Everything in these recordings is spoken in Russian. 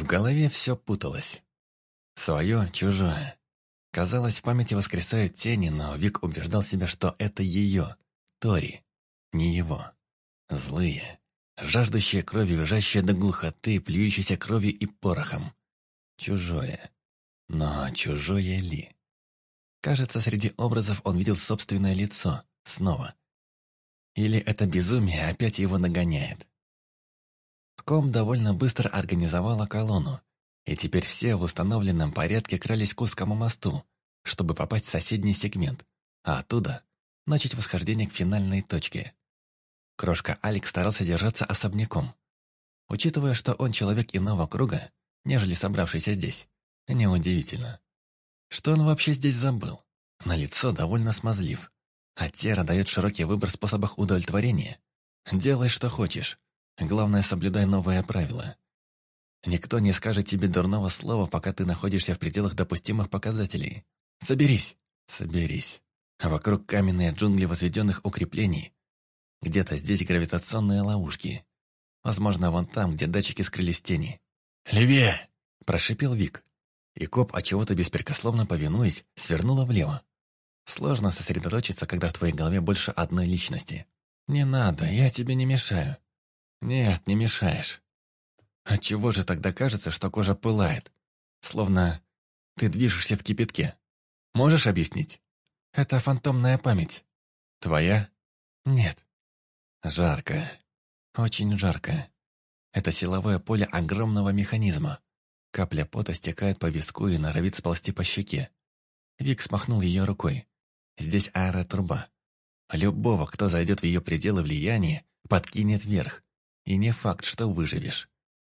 В голове все путалось. Свое, чужое. Казалось, в памяти воскресают тени, но Вик убеждал себя, что это ее, Тори, не его. Злые, жаждущие крови, визжащие до глухоты, плюющиеся кровью и порохом. Чужое. Но чужое ли? Кажется, среди образов он видел собственное лицо. Снова. Или это безумие опять его нагоняет? Ком довольно быстро организовала колонну, и теперь все в установленном порядке крались к узкому мосту, чтобы попасть в соседний сегмент, а оттуда начать восхождение к финальной точке. Крошка Алекс старался держаться особняком. Учитывая, что он человек иного круга, нежели собравшийся здесь, неудивительно. Что он вообще здесь забыл? На лицо довольно смазлив. А Тера дает широкий выбор способов удовлетворения. Делай, что хочешь. Главное, соблюдай новые правила. Никто не скажет тебе дурного слова, пока ты находишься в пределах допустимых показателей. Соберись, соберись. А вокруг каменные джунгли возведенных укреплений. Где-то здесь гравитационные ловушки. Возможно, вон там, где датчики скрылись тени. «Левее!» – прошипел Вик. И коп, от чего то беспрекословно повинуясь, свернула влево. Сложно сосредоточиться, когда в твоей голове больше одной личности. «Не надо, я тебе не мешаю». «Нет, не мешаешь». Отчего же тогда кажется, что кожа пылает? Словно ты движешься в кипятке. Можешь объяснить? Это фантомная память. Твоя? Нет. Жарко. Очень жарко. Это силовое поле огромного механизма. Капля пота стекает по виску и норовит сползти по щеке. Вик смахнул ее рукой. Здесь аэротруба. Любого, кто зайдет в ее пределы влияния, подкинет вверх. И не факт, что выживешь.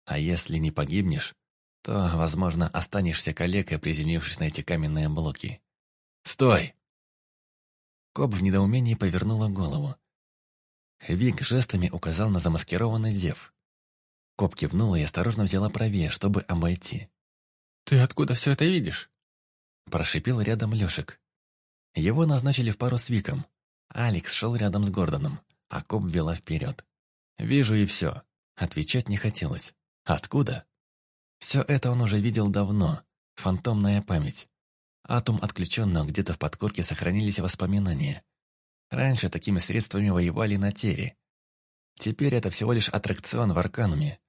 А если не погибнешь, то, возможно, останешься калекой, приземлившись на эти каменные блоки. «Стой!» Коп в недоумении повернула голову. Вик жестами указал на замаскированный зев. Коп кивнула и осторожно взяла правее, чтобы обойти. «Ты откуда все это видишь?» Прошипел рядом Лешек. Его назначили в пару с Виком. Алекс шел рядом с Гордоном, а Коп вела вперед. «Вижу и все». Отвечать не хотелось. «Откуда?» Все это он уже видел давно. Фантомная память. Атом отключенного где-то в подкорке сохранились воспоминания. Раньше такими средствами воевали на Тере. Теперь это всего лишь аттракцион в Аркануме.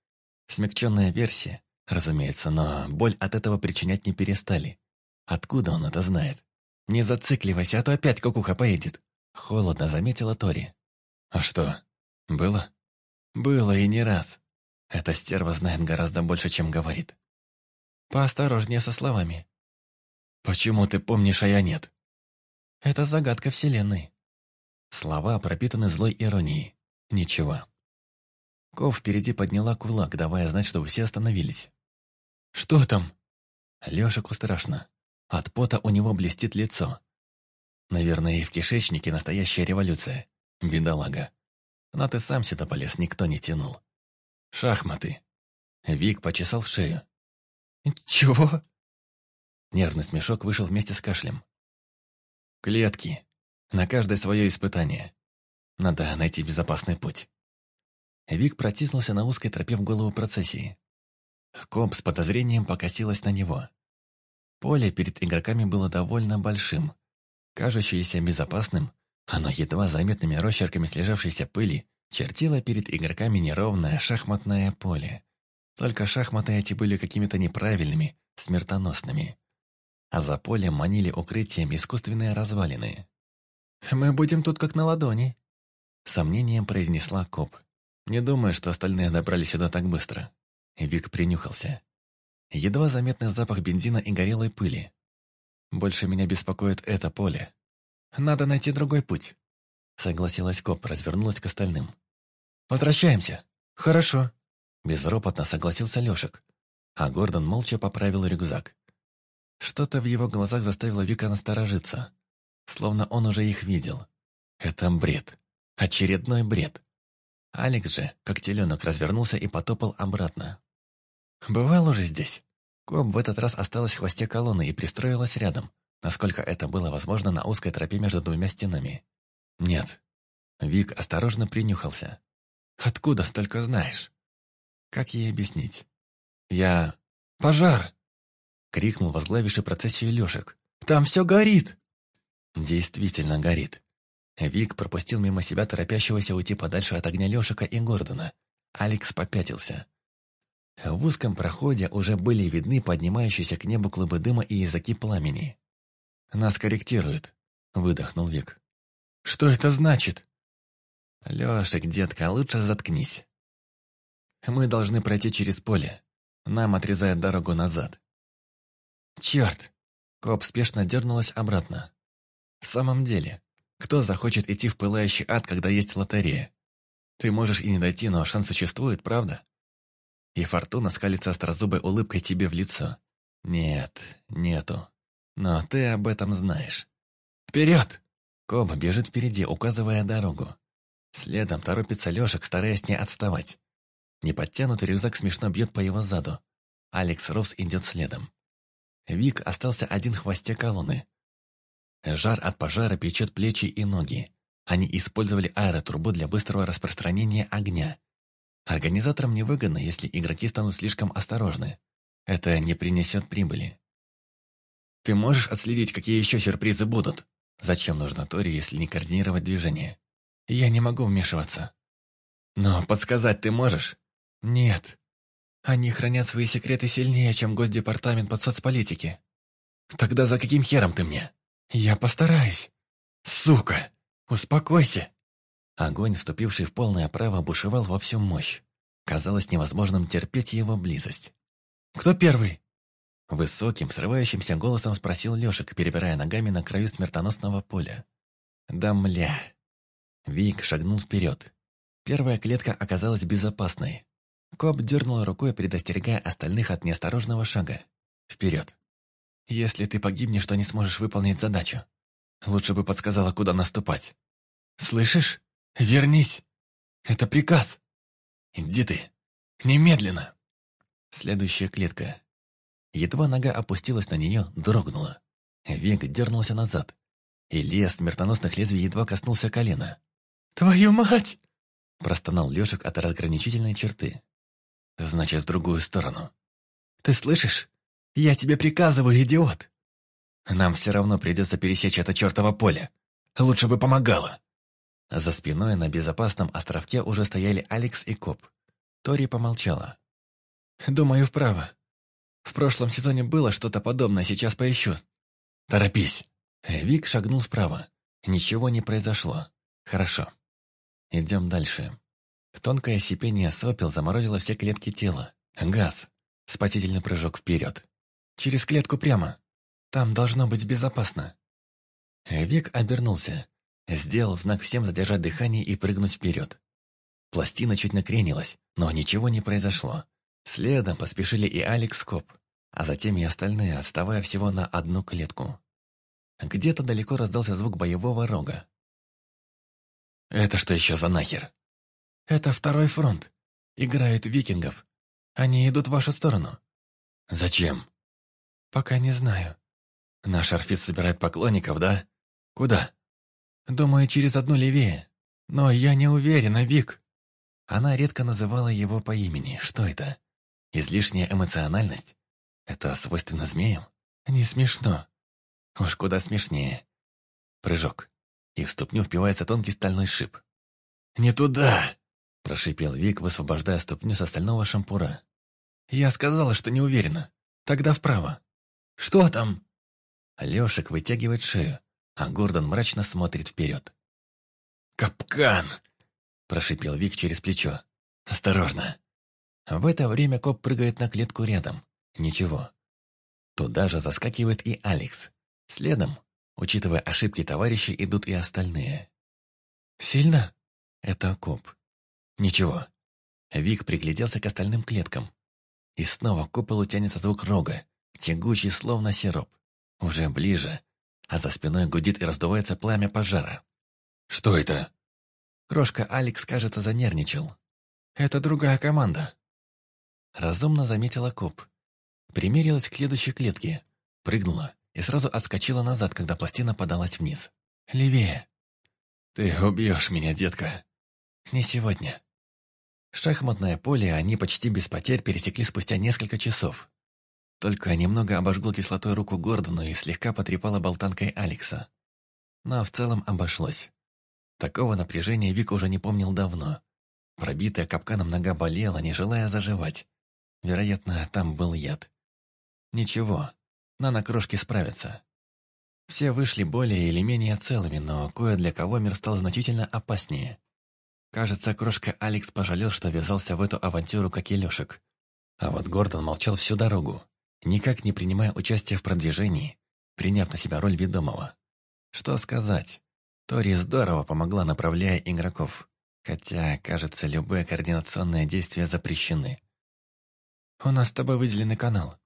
Смягченная версия, разумеется, но боль от этого причинять не перестали. Откуда он это знает? «Не зацикливайся, а то опять кукуха поедет», — холодно заметила Тори. «А что, было?» «Было и не раз. Эта стерва знает гораздо больше, чем говорит. Поосторожнее со словами. Почему ты помнишь, а я нет? Это загадка Вселенной. Слова пропитаны злой иронией. Ничего. Ков впереди подняла кулак, давая знать, чтобы все остановились. «Что там?» Лешику страшно. От пота у него блестит лицо. Наверное, и в кишечнике настоящая революция. Бедолага. Но ты сам сюда полез, никто не тянул. Шахматы. Вик почесал шею. «Чего?» Нервный смешок вышел вместе с кашлем. «Клетки. На каждое свое испытание. Надо найти безопасный путь». Вик протиснулся на узкой тропе в голову процессии. Коп с подозрением покосилась на него. Поле перед игроками было довольно большим. Кажущееся безопасным, оно едва заметными росчерками слежавшейся пыли чертило перед игроками неровное шахматное поле. Только шахматы эти были какими-то неправильными, смертоносными. А за полем манили укрытием искусственные развалины. «Мы будем тут как на ладони», — сомнением произнесла коп. «Не думаю, что остальные добрались сюда так быстро». Вик принюхался. Едва заметный запах бензина и горелой пыли. Больше меня беспокоит это поле. Надо найти другой путь. Согласилась коп, развернулась к остальным. «Возвращаемся!» «Хорошо!» Безропотно согласился Лешек, а Гордон молча поправил рюкзак. Что-то в его глазах заставило Вика насторожиться, словно он уже их видел. Это бред. Очередной бред. Алекс же, как теленок, развернулся и потопал обратно. «Бывал уже здесь». Коп в этот раз осталась в хвосте колонны и пристроилась рядом, насколько это было возможно на узкой тропе между двумя стенами. «Нет». Вик осторожно принюхался. «Откуда столько знаешь?» «Как ей объяснить?» «Я Пожар!» — крикнул возглавивший процессию Лешек. «Там все горит!» Действительно горит. Вик пропустил мимо себя торопящегося уйти подальше от огня Лешика и Гордона. Алекс попятился. В узком проходе уже были видны поднимающиеся к небу клубы дыма и языки пламени. «Нас корректируют», — выдохнул Вик. «Что это значит?» «Лешик, детка, лучше заткнись. Мы должны пройти через поле. Нам отрезают дорогу назад». «Черт!» Коп спешно дернулась обратно. «В самом деле, кто захочет идти в пылающий ад, когда есть лотерея? Ты можешь и не дойти, но шанс существует, правда?» И фортуна скалится острозубой улыбкой тебе в лицо. «Нет, нету. Но ты об этом знаешь». «Вперед!» Коб бежит впереди, указывая дорогу. Следом торопится Лешек, стараясь не отставать. Неподтянутый рюкзак смешно бьет по его заду. Алекс Росс идет следом. Вик остался один в хвосте колонны. Жар от пожара печет плечи и ноги. Они использовали аэротрубу для быстрого распространения огня. Организаторам невыгодно, если игроки станут слишком осторожны. Это не принесет прибыли. Ты можешь отследить, какие еще сюрпризы будут? Зачем нужно Тори, если не координировать движение? Я не могу вмешиваться. Но подсказать ты можешь? Нет. Они хранят свои секреты сильнее, чем Госдепартамент под соцполитики. Тогда за каким хером ты мне? Я постараюсь. Сука! Успокойся. Огонь, вступивший в полное право, бушевал во всю мощь. Казалось невозможным терпеть его близость. «Кто первый?» Высоким, срывающимся голосом спросил Лешек, перебирая ногами на краю смертоносного поля. «Да мля!» Вик шагнул вперед. Первая клетка оказалась безопасной. Коп дернул рукой, предостерегая остальных от неосторожного шага. Вперед. Если ты погибнешь, то не сможешь выполнить задачу. Лучше бы подсказала, куда наступать. Слышишь? Вернись. Это приказ. Иди ты. Немедленно. Следующая клетка. Едва нога опустилась на нее, дрогнула. Век дернулся назад. И лес смертоносных лезвий едва коснулся колена. «Твою мать!» Простонал Лешек от разграничительной черты. Значит, в другую сторону. «Ты слышишь? Я тебе приказываю, идиот!» «Нам все равно придется пересечь это чертово поле. Лучше бы помогало!» За спиной на безопасном островке уже стояли Алекс и Коп. Тори помолчала. «Думаю, вправо. В прошлом сезоне было что-то подобное, сейчас поищу». «Торопись!» Вик шагнул вправо. Ничего не произошло. «Хорошо. Идем дальше». Тонкое сипение сопел заморозило все клетки тела. Газ. Спасительный прыжок вперед. «Через клетку прямо. Там должно быть безопасно». Вик обернулся. Сделал знак всем задержать дыхание и прыгнуть вперед. Пластина чуть накренилась, но ничего не произошло. Следом поспешили и Алекс Коп, а затем и остальные, отставая всего на одну клетку. Где-то далеко раздался звук боевого рога. «Это что еще за нахер?» «Это второй фронт. Играют викингов. Они идут в вашу сторону». «Зачем?» «Пока не знаю». «Наш орфит собирает поклонников, да? Куда?» «Думаю, через одну левее. Но я не уверена, Вик». Она редко называла его по имени. Что это? Излишняя эмоциональность? Это свойственно змеям? Не смешно. Уж куда смешнее. Прыжок. И в ступню впивается тонкий стальной шип. «Не туда!» – прошипел Вик, высвобождая ступню с остального шампура. «Я сказала, что не уверена. Тогда вправо. Что там?» Лешек вытягивает шею, а Гордон мрачно смотрит вперед. «Капкан!» – прошипел Вик через плечо. «Осторожно!» В это время коп прыгает на клетку рядом. Ничего. Туда же заскакивает и Алекс. Следом, учитывая ошибки товарищей, идут и остальные. «Сильно?» Это коп. Ничего. Вик пригляделся к остальным клеткам. И снова к куполу тянется звук рога, тягучий, словно сироп. Уже ближе, а за спиной гудит и раздувается пламя пожара. «Что это?» Крошка Алекс, кажется, занервничал. «Это другая команда». Разумно заметила коп. Примерилась к следующей клетке, прыгнула и сразу отскочила назад, когда пластина подалась вниз. «Левее». «Ты убьешь меня, детка». «Не сегодня». Шахматное поле они почти без потерь пересекли спустя несколько часов. Только немного обожгло кислотой руку Гордону и слегка потрепало болтанкой Алекса. Но в целом обошлось. Такого напряжения Вик уже не помнил давно. Пробитая капканом нога болела, не желая заживать. Вероятно, там был яд. Ничего, нанокрошки справятся. Все вышли более или менее целыми, но кое для кого мир стал значительно опаснее. Кажется, крошка Алекс пожалел, что ввязался в эту авантюру, как и Лешек. А вот Гордон молчал всю дорогу, никак не принимая участия в продвижении, приняв на себя роль ведомого. Что сказать? Тори здорово помогла, направляя игроков. Хотя, кажется, любые координационные действия запрещены. «У нас с тобой выделенный канал».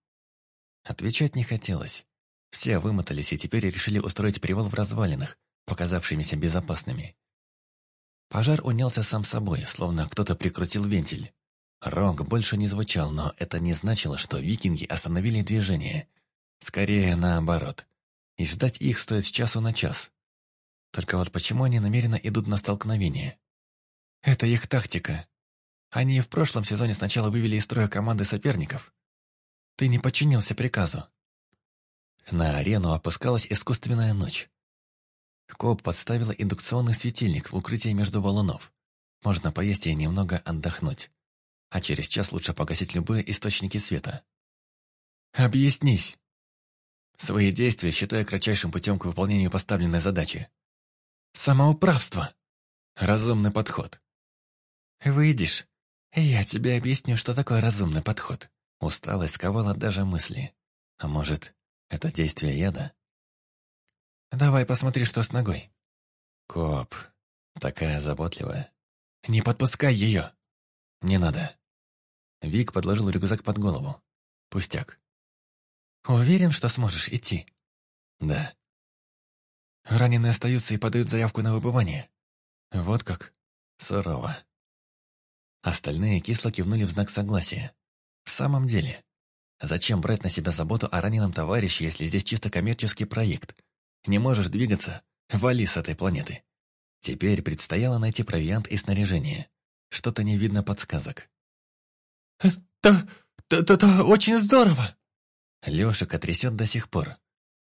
Отвечать не хотелось. Все вымотались и теперь решили устроить привал в развалинах, показавшимися безопасными. Пожар унялся сам собой, словно кто-то прикрутил вентиль. Рог больше не звучал, но это не значило, что викинги остановили движение. Скорее, наоборот. И ждать их стоит с часу на час. Только вот почему они намеренно идут на столкновение? Это их тактика. Они и в прошлом сезоне сначала вывели из строя команды соперников. Ты не подчинился приказу. На арену опускалась искусственная ночь. Коп подставила индукционный светильник в укрытие между валунов. Можно поесть и немного отдохнуть. А через час лучше погасить любые источники света. «Объяснись!» Свои действия считаю кратчайшим путем к выполнению поставленной задачи. «Самоуправство!» «Разумный подход!» «Выйдешь, я тебе объясню, что такое разумный подход». Усталость сковала даже мысли. А может, это действие яда? Давай посмотри, что с ногой. Коп, такая заботливая. Не подпускай ее. Не надо. Вик подложил рюкзак под голову. Пустяк. Уверен, что сможешь идти? Да. Раненые остаются и подают заявку на выбывание. Вот как. Сурово. Остальные кисло кивнули в знак согласия. В самом деле, Зачем брать на себя заботу о раненом товарище, если здесь чисто коммерческий проект? Не можешь двигаться? Вали с этой планеты. Теперь предстояло найти провиант и снаряжение. Что-то не видно подсказок. «Это... это, это очень здорово!» Лешика трясет до сих пор.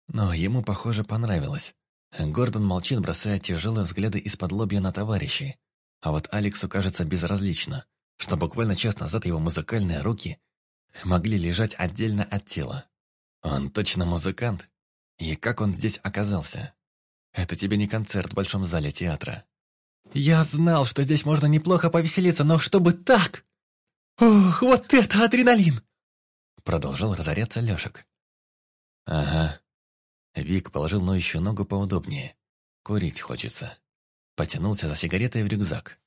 Но ему, похоже, понравилось. Гордон молчит, бросая тяжелые взгляды из-под лобья на товарищей. А вот Алексу кажется безразлично, что буквально час назад его музыкальные руки могли лежать отдельно от тела. Он точно музыкант? И как он здесь оказался? Это тебе не концерт в большом зале театра. Я знал, что здесь можно неплохо повеселиться, но чтобы так! Ох, вот это адреналин! Продолжал разоряться Лешек. Ага. Вик положил ноющую ногу поудобнее. Курить хочется. Потянулся за сигаретой в рюкзак.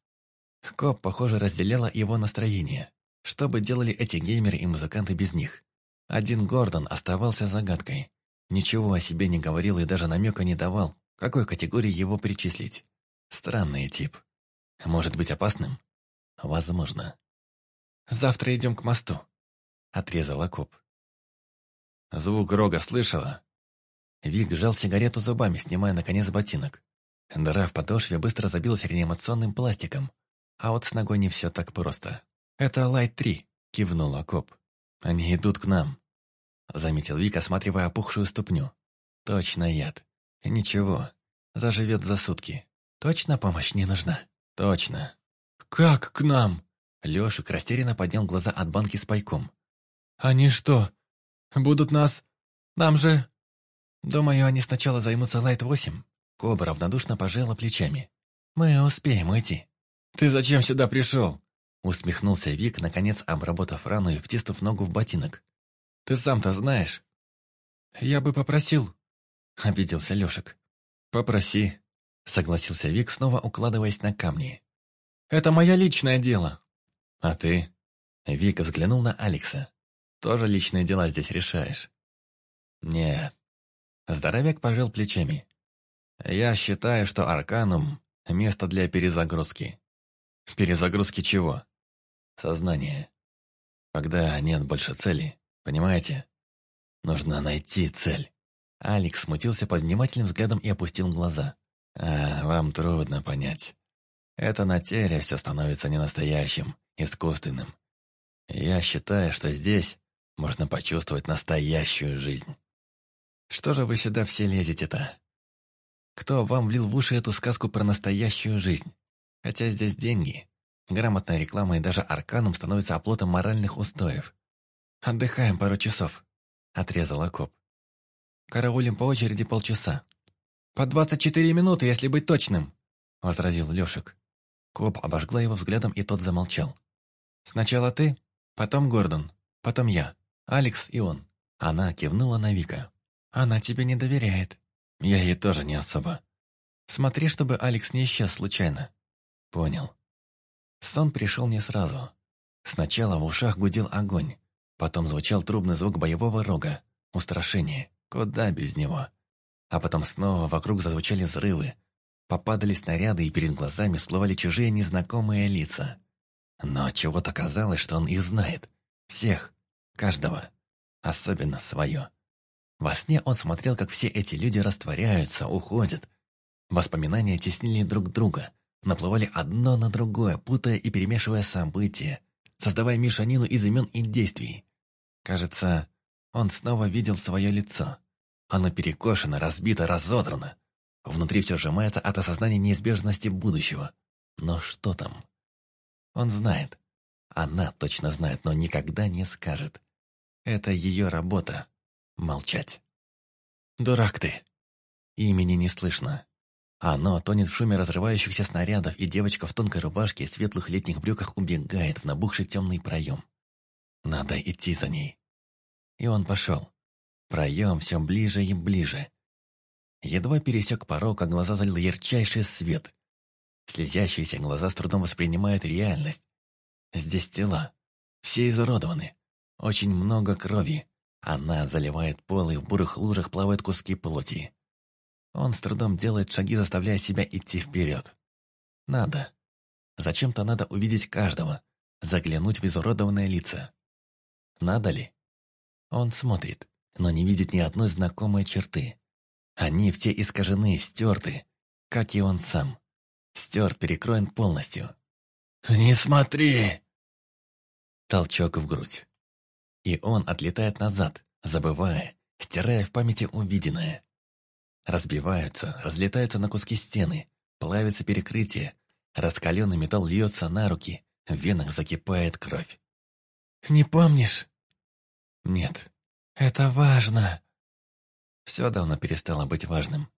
Коп, похоже, разделяла его настроение. Что бы делали эти геймеры и музыканты без них? Один Гордон оставался загадкой. Ничего о себе не говорил и даже намека не давал, какой категории его причислить. Странный тип. Может быть опасным? Возможно. «Завтра идем к мосту», — отрезал окоп. Звук рога слышала? Вик сжал сигарету зубами, снимая, наконец, ботинок. Дыра в подошве быстро забилась реанимационным пластиком. А вот с ногой не все так просто. «Это Лайт-3», — кивнул окоп. «Они идут к нам», — заметил Вик, осматривая опухшую ступню. «Точно яд. Ничего, заживет за сутки. Точно помощь не нужна?» «Точно». «Как к нам?» Лешик растерянно поднял глаза от банки с пайком. «Они что, будут нас... Нам же...» «Думаю, они сначала займутся Лайт-8». Коба равнодушно пожала плечами. «Мы успеем уйти». «Ты зачем сюда пришел?» Усмехнулся Вик, наконец обработав рану и втиснув ногу в ботинок. «Ты сам-то знаешь?» «Я бы попросил», — обиделся Лешек. «Попроси», — согласился Вик, снова укладываясь на камни. «Это мое личное дело». «А ты?» Вик взглянул на Алекса. «Тоже личные дела здесь решаешь?» «Не». Здоровяк пожал плечами. «Я считаю, что Арканум — место для перезагрузки». «Перезагрузки чего?» Сознание. Когда нет больше цели, понимаете? Нужно найти цель. Алекс смутился под внимательным взглядом и опустил глаза. А, вам трудно понять. Это на теле все становится ненастоящим, искусственным. Я считаю, что здесь можно почувствовать настоящую жизнь. Что же вы сюда все лезете-то? Кто вам влил в уши эту сказку про настоящую жизнь? Хотя здесь деньги. Грамотная реклама и даже арканум становится оплотом моральных устоев. «Отдыхаем пару часов», — отрезал окоп. «Караулим по очереди полчаса». «По двадцать четыре минуты, если быть точным», — возразил Лешек. Коп обожгла его взглядом, и тот замолчал. «Сначала ты, потом Гордон, потом я, Алекс и он». Она кивнула на Вика. «Она тебе не доверяет». «Я ей тоже не особо». «Смотри, чтобы Алекс не исчез случайно». «Понял». Сон пришел не сразу. Сначала в ушах гудел огонь, потом звучал трубный звук боевого рога, устрашение, куда без него. А потом снова вокруг зазвучали взрывы, попадали снаряды, и перед глазами всплывали чужие незнакомые лица. Но чего-то казалось, что он их знает. Всех, каждого, особенно свое. Во сне он смотрел, как все эти люди растворяются, уходят. Воспоминания теснили друг друга, наплывали одно на другое, путая и перемешивая события, создавая мешанину из имен и действий. Кажется, он снова видел свое лицо. Оно перекошено, разбито, разодрано. Внутри все сжимается от осознания неизбежности будущего. Но что там? Он знает. Она точно знает, но никогда не скажет. Это ее работа — молчать. «Дурак ты!» Имени не слышно. Оно тонет в шуме разрывающихся снарядов, и девочка в тонкой рубашке и светлых летних брюках убегает в набухший темный проем. Надо идти за ней. И он пошел. Проем все ближе и ближе. Едва пересек порог, а глаза залил ярчайший свет. Слезящиеся глаза с трудом воспринимают реальность. Здесь тела. Все изуродованы. Очень много крови. Она заливает пол, и в бурых лужах плавают куски плоти. Он с трудом делает шаги, заставляя себя идти вперед. Надо. Зачем-то надо увидеть каждого, заглянуть в изуродованное лица. Надо ли? Он смотрит, но не видит ни одной знакомой черты. Они все искажены, стерты, как и он сам. Стер, перекроен полностью. «Не смотри!» Толчок в грудь. И он отлетает назад, забывая, стирая в памяти увиденное. Разбиваются, разлетаются на куски стены, плавится перекрытие, раскаленный металл льется на руки, в венах закипает кровь. «Не помнишь?» «Нет». «Это важно!» Все давно перестало быть важным.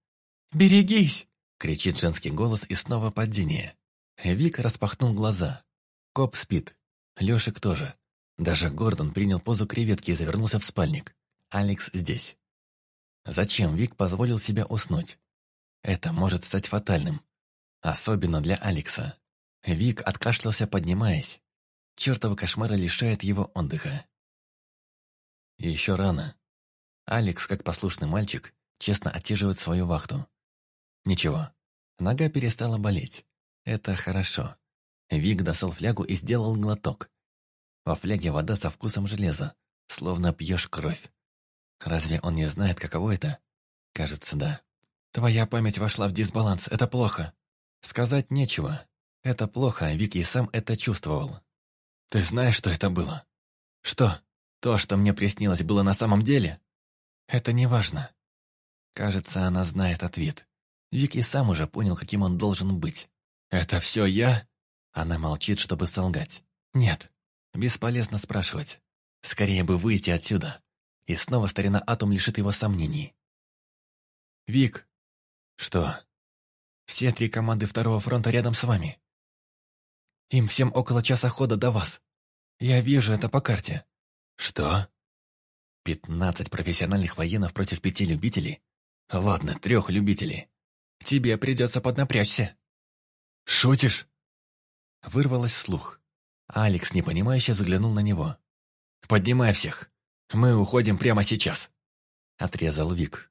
«Берегись!» — кричит женский голос и снова падение. Вик распахнул глаза. Коп спит. Лешик тоже. Даже Гордон принял позу креветки и завернулся в спальник. Алекс здесь. Зачем Вик позволил себе уснуть? Это может стать фатальным. Особенно для Алекса. Вик откашлялся, поднимаясь. Чертовы кошмары лишают его отдыха. Еще рано. Алекс, как послушный мальчик, честно оттяживает свою вахту. Ничего. Нога перестала болеть. Это хорошо. Вик достал флягу и сделал глоток. Во фляге вода со вкусом железа, словно пьешь кровь. Разве он не знает, каково это? Кажется, да. Твоя память вошла в дисбаланс, это плохо. Сказать нечего. Это плохо, а Вики сам это чувствовал. Ты знаешь, что это было? Что? То, что мне приснилось, было на самом деле? Это не важно. Кажется, она знает ответ. Вики сам уже понял, каким он должен быть. «Это все я?» Она молчит, чтобы солгать. «Нет, бесполезно спрашивать. Скорее бы выйти отсюда. И снова старина Атом лишит его сомнений. «Вик!» «Что?» «Все три команды второго фронта рядом с вами. Им всем около часа хода до вас. Я вижу это по карте». «Что?» «Пятнадцать профессиональных военных против пяти любителей? Ладно, трех любителей. Тебе придется поднапрячься». «Шутишь?» Вырвалось вслух. Алекс непонимающе взглянул на него. «Поднимай всех. Мы уходим прямо сейчас», — отрезал Вик.